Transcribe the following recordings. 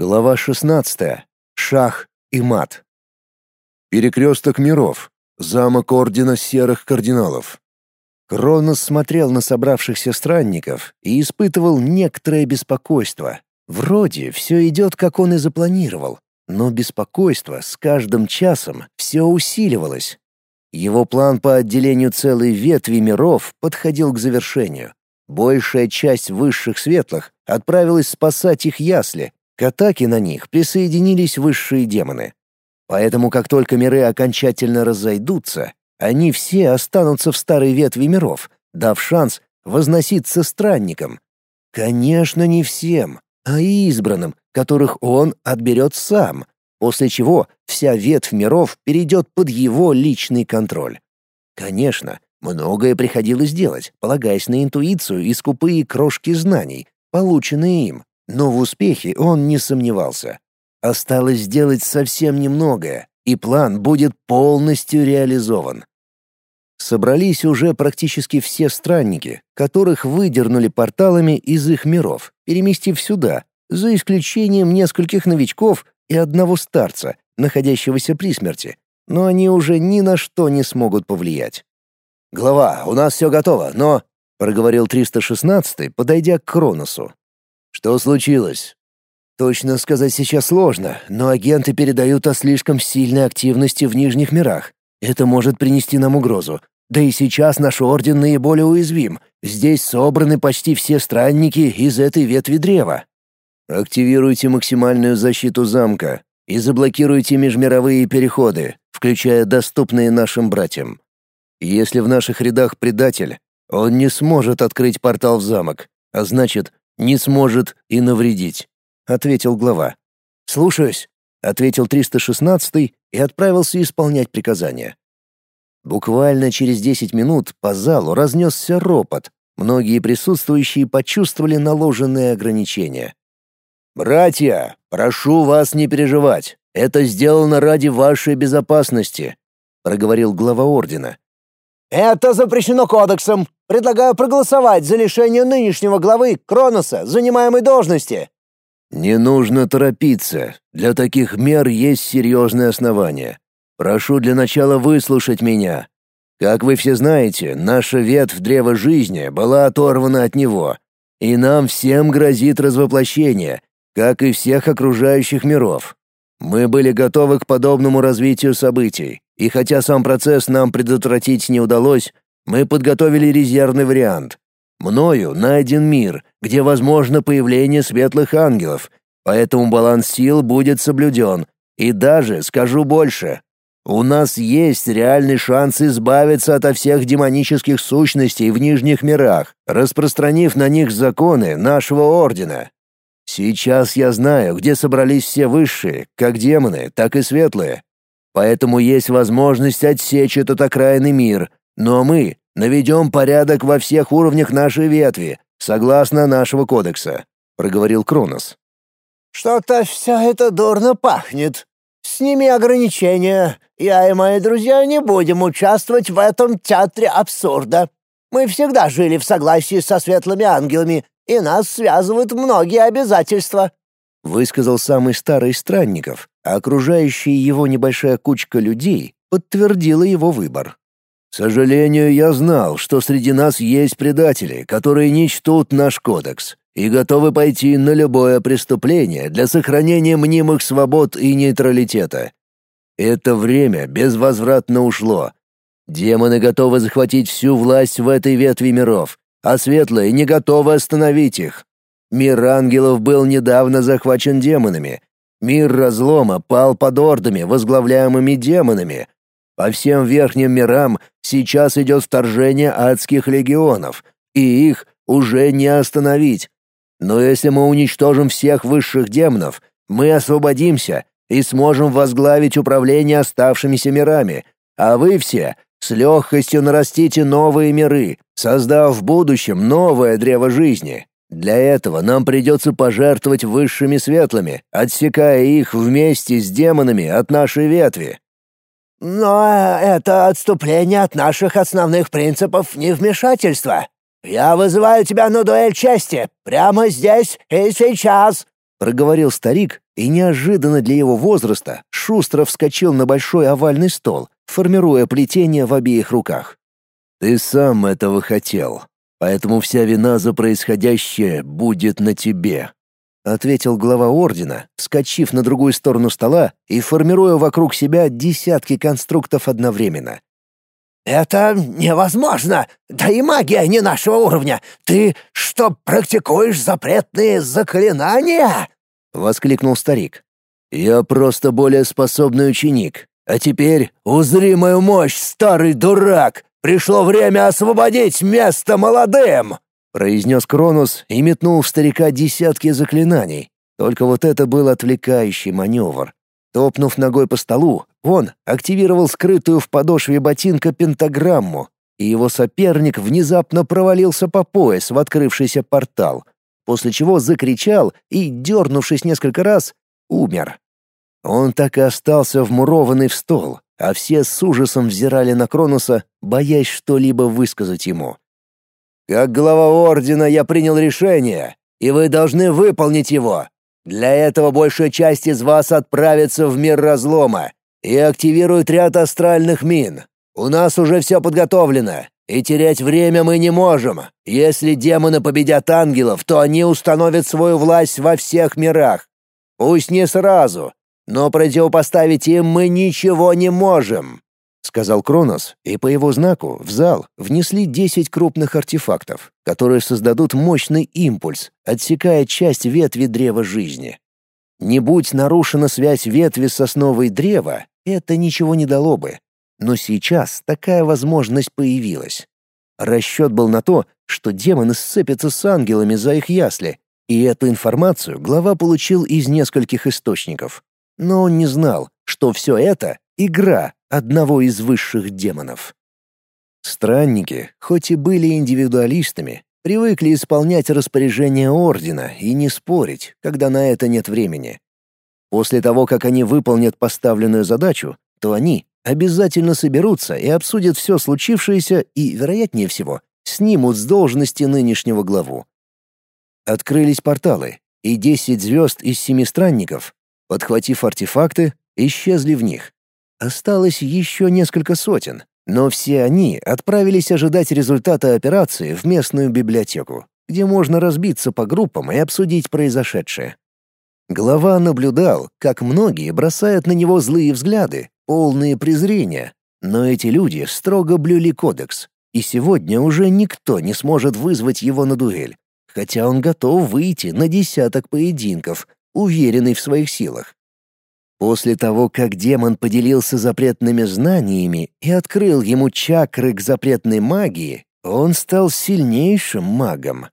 Глава 16. Шах и мат. Перекресток миров. Замок Ордена Серых Кардиналов. Кронос смотрел на собравшихся странников и испытывал некоторое беспокойство. Вроде все идет, как он и запланировал, но беспокойство с каждым часом все усиливалось. Его план по отделению целой ветви миров подходил к завершению. Большая часть высших светлых отправилась спасать их ясли, к атаке на них присоединились высшие демоны. Поэтому как только миры окончательно разойдутся, они все останутся в старой ветви миров, дав шанс возноситься странникам. Конечно, не всем, а избранным, которых он отберет сам, после чего вся ветвь миров перейдет под его личный контроль. Конечно, многое приходилось делать, полагаясь на интуицию и скупые крошки знаний, полученные им. Но в успехе он не сомневался. Осталось сделать совсем немногое, и план будет полностью реализован. Собрались уже практически все странники, которых выдернули порталами из их миров, переместив сюда, за исключением нескольких новичков и одного старца, находящегося при смерти, но они уже ни на что не смогут повлиять. «Глава, у нас все готово, но...» — проговорил 316-й, подойдя к Кроносу. Что случилось? Точно сказать сейчас сложно, но агенты передают о слишком сильной активности в нижних мирах. Это может принести нам угрозу. Да и сейчас наш орден наиболее уязвим. Здесь собраны почти все странники из этой ветви древа. Активируйте максимальную защиту замка и заблокируйте межмировые переходы, включая доступные нашим братьям. Если в наших рядах предатель, он не сможет открыть портал в замок, а значит, не сможет и навредить», — ответил глава. «Слушаюсь», — ответил 316 и отправился исполнять приказания. Буквально через 10 минут по залу разнесся ропот. Многие присутствующие почувствовали наложенные ограничения. «Братья, прошу вас не переживать. Это сделано ради вашей безопасности», — проговорил глава ордена. «Это запрещено кодексом. Предлагаю проголосовать за лишение нынешнего главы Кроноса занимаемой должности». «Не нужно торопиться. Для таких мер есть серьезные основания. Прошу для начала выслушать меня. Как вы все знаете, наша ветвь древа жизни была оторвана от него, и нам всем грозит развоплощение, как и всех окружающих миров. Мы были готовы к подобному развитию событий, и хотя сам процесс нам предотвратить не удалось, мы подготовили резервный вариант. Мною найден мир, где возможно появление светлых ангелов, поэтому баланс сил будет соблюден. И даже, скажу больше, у нас есть реальный шанс избавиться от всех демонических сущностей в нижних мирах, распространив на них законы нашего ордена. Сейчас я знаю, где собрались все высшие, как демоны, так и светлые. Поэтому есть возможность отсечь этот окраинный мир, но мы наведем порядок во всех уровнях нашей ветви, согласно нашего кодекса», — проговорил Кронос. «Что-то все это дурно пахнет. Сними ограничения. Я и мои друзья не будем участвовать в этом театре абсурда. Мы всегда жили в согласии со светлыми ангелами, и нас связывают многие обязательства», — высказал самый старый из странников, а окружающая его небольшая кучка людей подтвердила его выбор. К сожалению, я знал, что среди нас есть предатели, которые не чтут наш кодекс и готовы пойти на любое преступление для сохранения мнимых свобод и нейтралитета. Это время безвозвратно ушло. Демоны готовы захватить всю власть в этой ветви миров, а светлые не готовы остановить их. Мир ангелов был недавно захвачен демонами. Мир разлома пал под ордами, возглавляемыми демонами, по всем верхним мирам сейчас идет вторжение адских легионов, и их уже не остановить. Но если мы уничтожим всех высших демонов, мы освободимся и сможем возглавить управление оставшимися мирами, а вы все с легкостью нарастите новые миры, создав в будущем новое древо жизни. Для этого нам придется пожертвовать высшими светлыми, отсекая их вместе с демонами от нашей ветви. Но это отступление от наших основных принципов невмешательства. Я вызываю тебя на дуэль чести, прямо здесь и сейчас. — проговорил старик и неожиданно для его возраста шустро вскочил на большой овальный стол, формируя плетение в обеих руках. «Ты сам этого хотел, поэтому вся вина за происходящее будет на тебе», — ответил глава ордена, вскочив на другую сторону стола и формируя вокруг себя десятки конструктов одновременно. «Это невозможно! Да и магия не нашего уровня! Ты что, практикуешь запретные заклинания?» — воскликнул старик. «Я просто более способный ученик. А теперь узри мою мощь, старый дурак! Пришло время освободить место молодым!» Произнес Кронус и метнул в старика десятки заклинаний. Только вот это был отвлекающий маневр. Топнув ногой по столу, он активировал скрытую в подошве ботинка пентаграмму, и его соперник внезапно провалился по пояс в открывшийся портал, после чего закричал и, дернувшись несколько раз, умер. Он так и остался вмурованный в стол, а все с ужасом взирали на Кронуса, боясь что-либо высказать ему. «Как глава Ордена я принял решение, и вы должны выполнить его. Для этого большая часть из вас отправится в мир разлома и активирует ряд астральных мин. У нас уже все подготовлено, и терять время мы не можем. Если демоны победят ангелов, то они установят свою власть во всех мирах. Пусть не сразу, но противопоставить им мы ничего не можем сказал Кронос, и по его знаку в зал внесли десять крупных артефактов, которые создадут мощный импульс, отсекая часть ветви древа жизни. Не будь нарушена связь ветви сосновой древа, это ничего не дало бы. Но сейчас такая возможность появилась. Расчет был на то, что демоны сцепятся с ангелами за их ясли, и эту информацию глава получил из нескольких источников. Но он не знал, что все это — игра, одного из высших демонов. Странники, хоть и были индивидуалистами, привыкли исполнять распоряжения ордена и не спорить, когда на это нет времени. После того, как они выполнят поставленную задачу, то они обязательно соберутся и обсудят все случившееся и, вероятнее всего, снимут с должности нынешнего главу. Открылись порталы, и десять звезд из семи странников, подхватив артефакты, исчезли в них. Осталось еще несколько сотен, но все они отправились ожидать результата операции в местную библиотеку, где можно разбиться по группам и обсудить произошедшее. Глава наблюдал, как многие бросают на него злые взгляды, полные презрения, но эти люди строго блюли кодекс, и сегодня уже никто не сможет вызвать его на дуэль, хотя он готов выйти на десяток поединков, уверенный в своих силах. После того, как демон поделился запретными знаниями и открыл ему чакры к запретной магии, он стал сильнейшим магом.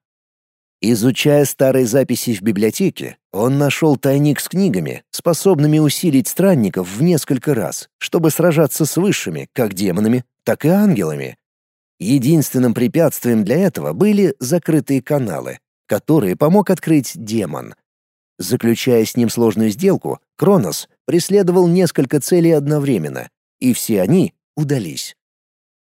Изучая старые записи в библиотеке, он нашел тайник с книгами, способными усилить странников в несколько раз, чтобы сражаться с высшими, как демонами, так и ангелами. Единственным препятствием для этого были закрытые каналы, которые помог открыть демон. Заключая с ним сложную сделку, Кронос преследовал несколько целей одновременно, и все они удались.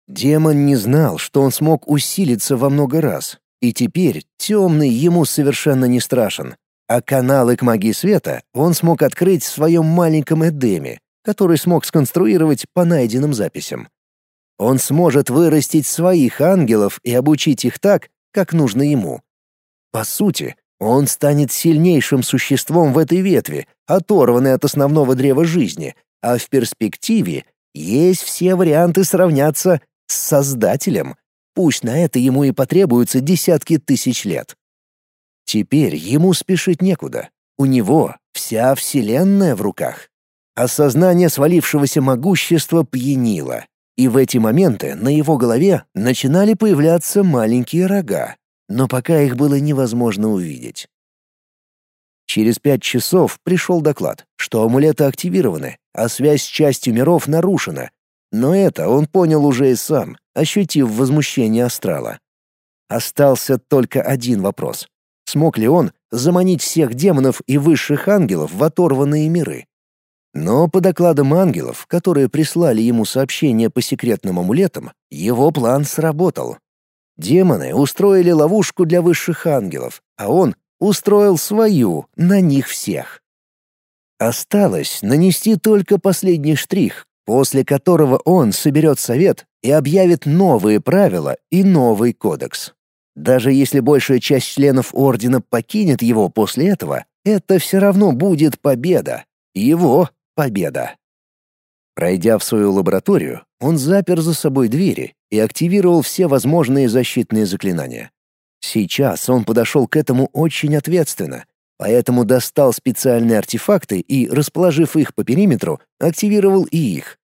Демон не знал, что он смог усилиться во много раз, и теперь темный ему совершенно не страшен, а каналы к магии света он смог открыть в своем маленьком Эдеме, который смог сконструировать по найденным записям. Он сможет вырастить своих ангелов и обучить их так, как нужно ему. По сути, он станет сильнейшим существом в этой ветви, оторванной от основного древа жизни, а в перспективе есть все варианты сравняться с Создателем. Пусть на это ему и потребуются десятки тысяч лет. Теперь ему спешить некуда. У него вся Вселенная в руках. Осознание свалившегося могущества пьянило, и в эти моменты на его голове начинали появляться маленькие рога, но пока их было невозможно увидеть. Через пять часов пришел доклад, что амулеты активированы, а связь с частью миров нарушена. Но это он понял уже и сам, ощутив возмущение астрала. Остался только один вопрос. Смог ли он заманить всех демонов и высших ангелов в оторванные миры? Но по докладам ангелов, которые прислали ему сообщение по секретным амулетам, его план сработал. Демоны устроили ловушку для высших ангелов, а он устроил свою на них всех. Осталось нанести только последний штрих, после которого он соберет совет и объявит новые правила и новый кодекс. Даже если большая часть членов Ордена покинет его после этого, это все равно будет победа. Его победа. Пройдя в свою лабораторию, он запер за собой двери и активировал все возможные защитные заклинания. Сейчас он подошел к этому очень ответственно, поэтому достал специальные артефакты и, расположив их по периметру, активировал и их.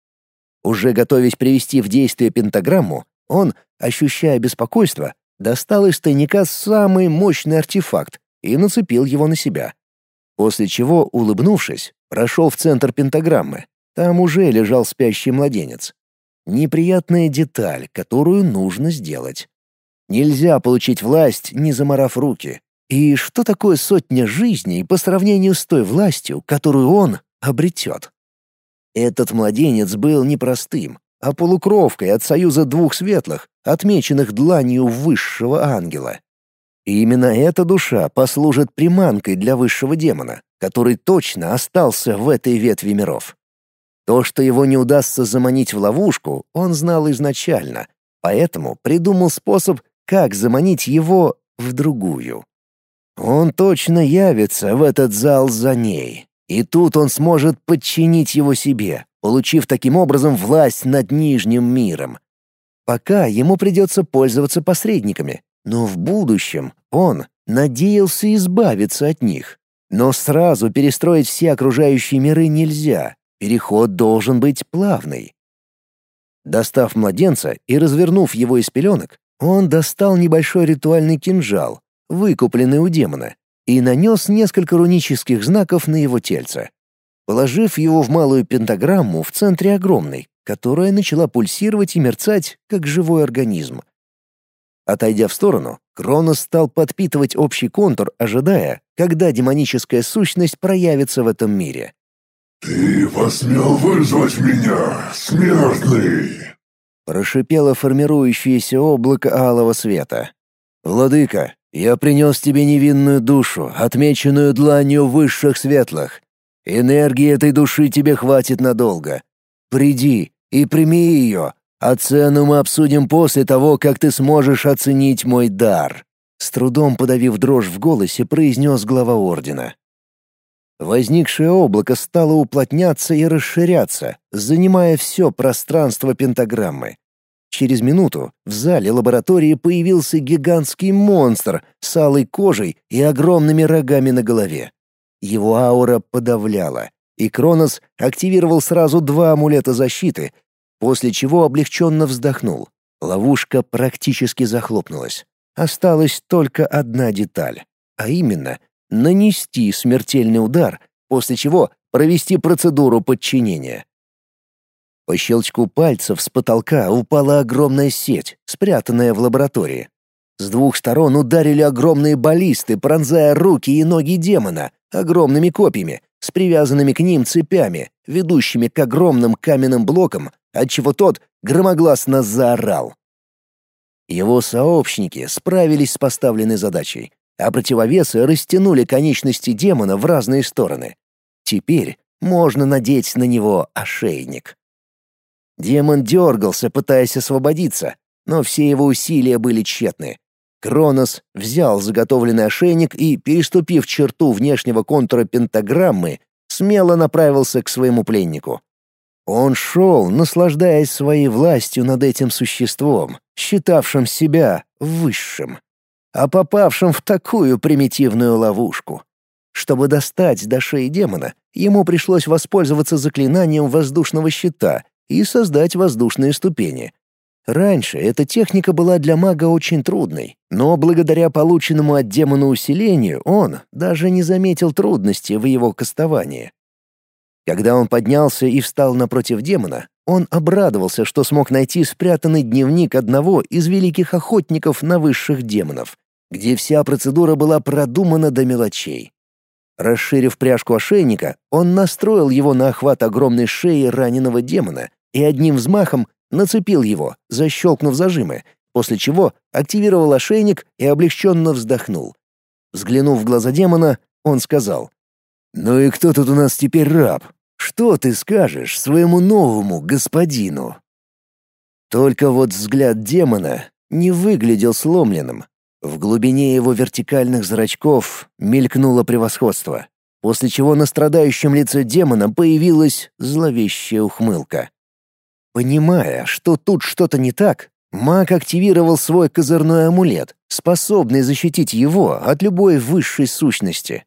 Уже готовясь привести в действие пентаграмму, он, ощущая беспокойство, достал из тайника самый мощный артефакт и нацепил его на себя. После чего, улыбнувшись, прошел в центр пентаграммы. Там уже лежал спящий младенец. Неприятная деталь, которую нужно сделать. Нельзя получить власть, не заморав руки. И что такое сотня жизней по сравнению с той властью, которую он обретет? Этот младенец был непростым, а полукровкой от союза двух светлых, отмеченных дланью высшего ангела. И именно эта душа послужит приманкой для высшего демона, который точно остался в этой ветви миров. То, что его не удастся заманить в ловушку, он знал изначально, поэтому придумал способ, как заманить его в другую. Он точно явится в этот зал за ней, и тут он сможет подчинить его себе, получив таким образом власть над Нижним миром. Пока ему придется пользоваться посредниками, но в будущем он надеялся избавиться от них. Но сразу перестроить все окружающие миры нельзя, переход должен быть плавный. Достав младенца и развернув его из пеленок, он достал небольшой ритуальный кинжал, выкупленный у демона, и нанес несколько рунических знаков на его тельце, положив его в малую пентаграмму в центре огромной, которая начала пульсировать и мерцать, как живой организм. Отойдя в сторону, Кронос стал подпитывать общий контур, ожидая, когда демоническая сущность проявится в этом мире. «Ты посмел вызвать меня, смертный!» Прошипело формирующееся облако алого света. «Владыка, я принес тебе невинную душу, отмеченную дланью высших светлых. Энергии этой души тебе хватит надолго. Приди и прими ее, а цену мы обсудим после того, как ты сможешь оценить мой дар». С трудом подавив дрожь в голосе, произнес глава ордена. Возникшее облако стало уплотняться и расширяться, занимая все пространство пентаграммы. Через минуту в зале лаборатории появился гигантский монстр с алой кожей и огромными рогами на голове. Его аура подавляла, и Кронос активировал сразу два амулета защиты, после чего облегченно вздохнул. Ловушка практически захлопнулась. Осталась только одна деталь, а именно нанести смертельный удар, после чего провести процедуру подчинения. По щелчку пальцев с потолка упала огромная сеть, спрятанная в лаборатории. С двух сторон ударили огромные баллисты, пронзая руки и ноги демона огромными копьями, с привязанными к ним цепями, ведущими к огромным каменным блокам, отчего тот громогласно заорал. Его сообщники справились с поставленной задачей, а противовесы растянули конечности демона в разные стороны. Теперь можно надеть на него ошейник. Демон дергался, пытаясь освободиться, но все его усилия были тщетны. Кронос взял заготовленный ошейник и, переступив черту внешнего контура пентаграммы, смело направился к своему пленнику. Он шел, наслаждаясь своей властью над этим существом, считавшим себя высшим, а попавшим в такую примитивную ловушку. Чтобы достать до шеи демона, ему пришлось воспользоваться заклинанием воздушного щита и создать воздушные ступени. Раньше эта техника была для мага очень трудной, но благодаря полученному от демона усилению он даже не заметил трудности в его кастовании. Когда он поднялся и встал напротив демона, он обрадовался, что смог найти спрятанный дневник одного из великих охотников на высших демонов, где вся процедура была продумана до мелочей. Расширив пряжку ошейника, он настроил его на охват огромной шеи раненого демона и одним взмахом нацепил его, защелкнув зажимы, после чего активировал ошейник и облегченно вздохнул. Взглянув в глаза демона, он сказал. «Ну и кто тут у нас теперь раб? Что ты скажешь своему новому господину?» Только вот взгляд демона не выглядел сломленным. В глубине его вертикальных зрачков мелькнуло превосходство, после чего на страдающем лице демона появилась зловещая ухмылка. Понимая, что тут что-то не так, маг активировал свой козырной амулет, способный защитить его от любой высшей сущности.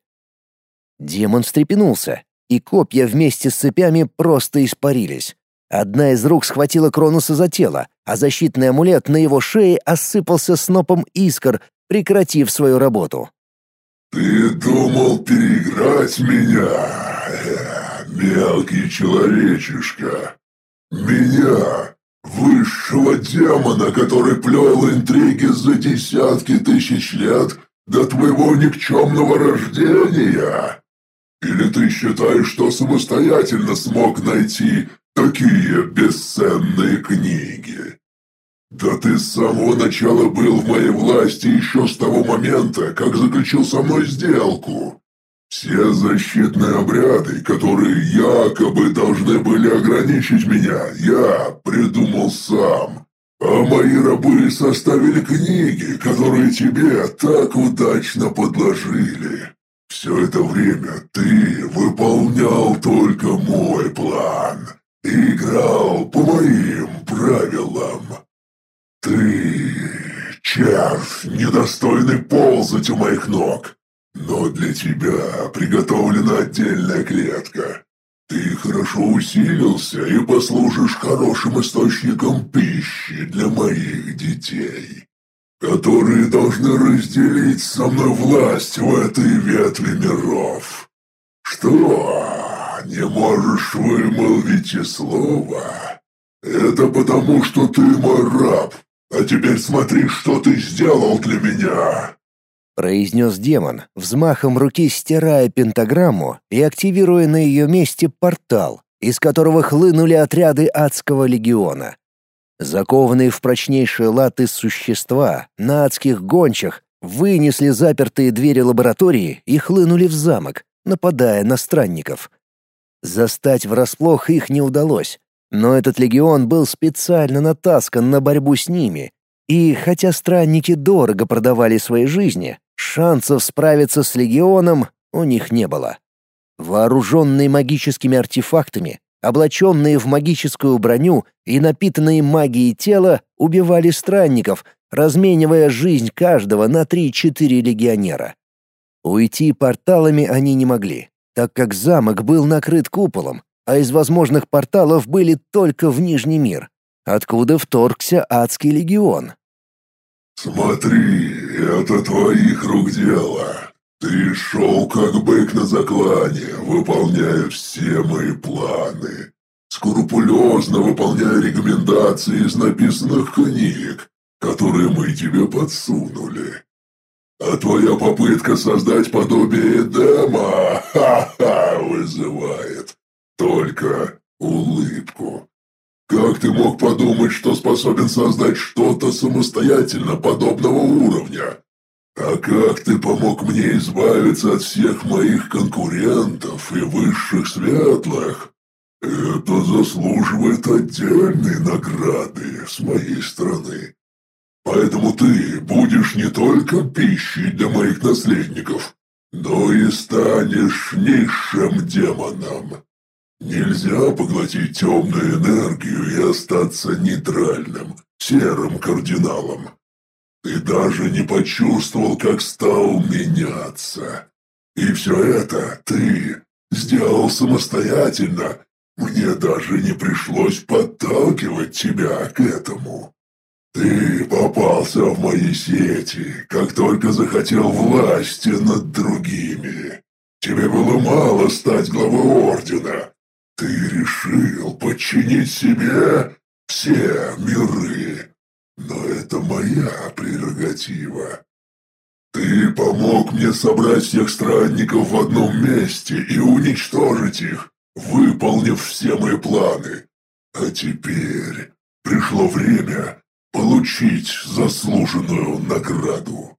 Демон встрепенулся, и копья вместе с цепями просто испарились. Одна из рук схватила Кронуса за тело, а защитный амулет на его шее осыпался снопом искр, прекратив свою работу. «Ты думал переиграть меня, э, мелкий человечишка? Меня, высшего демона, который плел интриги за десятки тысяч лет до твоего никчемного рождения? Или ты считаешь, что самостоятельно смог найти такие бесценные книги? Да ты с самого начала был в моей власти еще с того момента, как заключил со мной сделку. Все защитные обряды, которые якобы должны были ограничить меня, я придумал сам. А мои рабы составили книги, которые тебе так удачно подложили. Все это время ты выполнял только мой план и играл по моим правилам. Ты червь, недостойный ползать у моих ног. Но для тебя приготовлена отдельная клетка. Ты хорошо усилился и послужишь хорошим источником пищи для моих детей которые должны разделить со мной власть в этой ветви миров. Что, не можешь вымолвить и слова? Это потому, что ты мой раб, а теперь смотри, что ты сделал для меня!» произнес демон, взмахом руки стирая пентаграмму и активируя на ее месте портал, из которого хлынули отряды адского легиона. Закованные в прочнейшие латы существа на адских гончах вынесли запертые двери лаборатории и хлынули в замок, нападая на странников. Застать врасплох их не удалось, но этот легион был специально натаскан на борьбу с ними, и хотя странники дорого продавали свои жизни, шансов справиться с легионом у них не было. Вооруженные магическими артефактами, облаченные в магическую броню и напитанные магией тела, убивали странников, разменивая жизнь каждого на три-четыре легионера. Уйти порталами они не могли, так как замок был накрыт куполом, а из возможных порталов были только в Нижний мир, откуда вторгся адский легион. «Смотри, это твоих рук дело», «Ты шел как бык на заклане, выполняя все мои планы, скрупулезно выполняя рекомендации из написанных книг, которые мы тебе подсунули. А твоя попытка создать подобие Эдема ха-ха, вызывает только улыбку. Как ты мог подумать, что способен создать что-то самостоятельно подобного уровня?» «А как ты помог мне избавиться от всех моих конкурентов и высших светлых? Это заслуживает отдельной награды с моей стороны. Поэтому ты будешь не только пищей для моих наследников, но и станешь низшим демоном. Нельзя поглотить темную энергию и остаться нейтральным, серым кардиналом. Ты даже не почувствовал, как стал меняться. И все это ты сделал самостоятельно. Мне даже не пришлось подталкивать тебя к этому. Ты попался в мои сети, как только захотел власти над другими. Тебе было мало стать главой ордена. Ты решил подчинить себе все миры. Но это моя прерогатива. Ты помог мне собрать всех странников в одном месте и уничтожить их, выполнив все мои планы. А теперь пришло время получить заслуженную награду.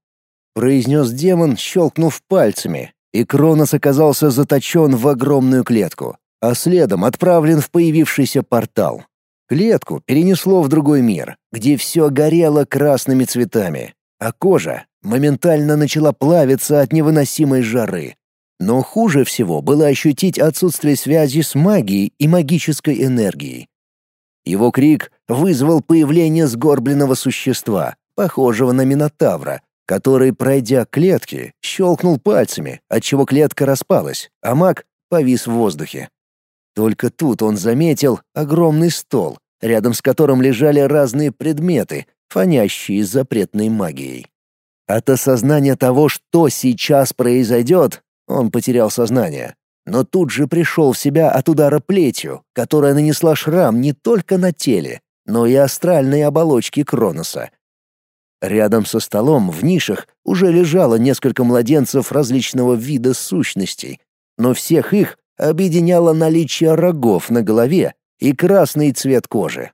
произнес демон, щелкнув пальцами, и Кронос оказался заточен в огромную клетку, а следом отправлен в появившийся портал. Клетку перенесло в другой мир, где все горело красными цветами, а кожа моментально начала плавиться от невыносимой жары. Но хуже всего было ощутить отсутствие связи с магией и магической энергией. Его крик вызвал появление сгорбленного существа, похожего на Минотавра, который, пройдя клетки, щелкнул пальцами, отчего клетка распалась, а маг повис в воздухе. Только тут он заметил огромный стол, рядом с которым лежали разные предметы, фонящие запретной магией. От осознания того, что сейчас произойдет, он потерял сознание. Но тут же пришел в себя от удара плетью, которая нанесла шрам не только на теле, но и астральной оболочке Кроноса, Рядом со столом в нишах уже лежало несколько младенцев различного вида сущностей, но всех их объединяло наличие рогов на голове и красный цвет кожи.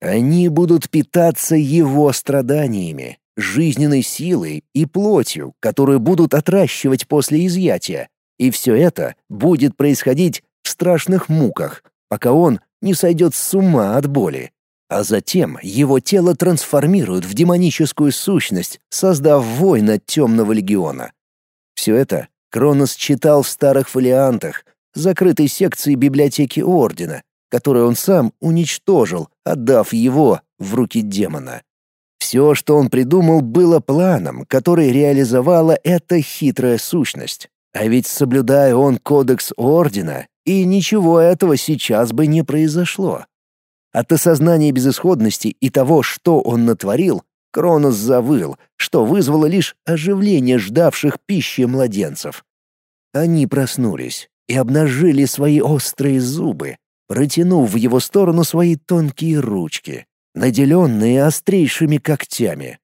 Они будут питаться его страданиями, жизненной силой и плотью, которую будут отращивать после изъятия, и все это будет происходить в страшных муках, пока он не сойдет с ума от боли. А затем его тело трансформируют в демоническую сущность, создав воина темного легиона. Все это Кронос читал в старых фолиантах, закрытой секции библиотеки Ордена, которую он сам уничтожил, отдав его в руки демона. Все, что он придумал, было планом, который реализовала эта хитрая сущность. А ведь соблюдая он кодекс Ордена, и ничего этого сейчас бы не произошло. От осознания безысходности и того, что он натворил, Кронос завыл, что вызвало лишь оживление ждавших пищи младенцев. Они проснулись и обнажили свои острые зубы, протянув в его сторону свои тонкие ручки, наделенные острейшими когтями.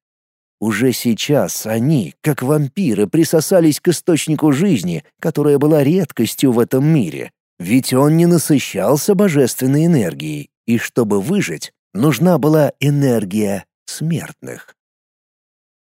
Уже сейчас они, как вампиры, присосались к источнику жизни, которая была редкостью в этом мире, ведь он не насыщался божественной энергией и чтобы выжить, нужна была энергия смертных.